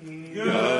Good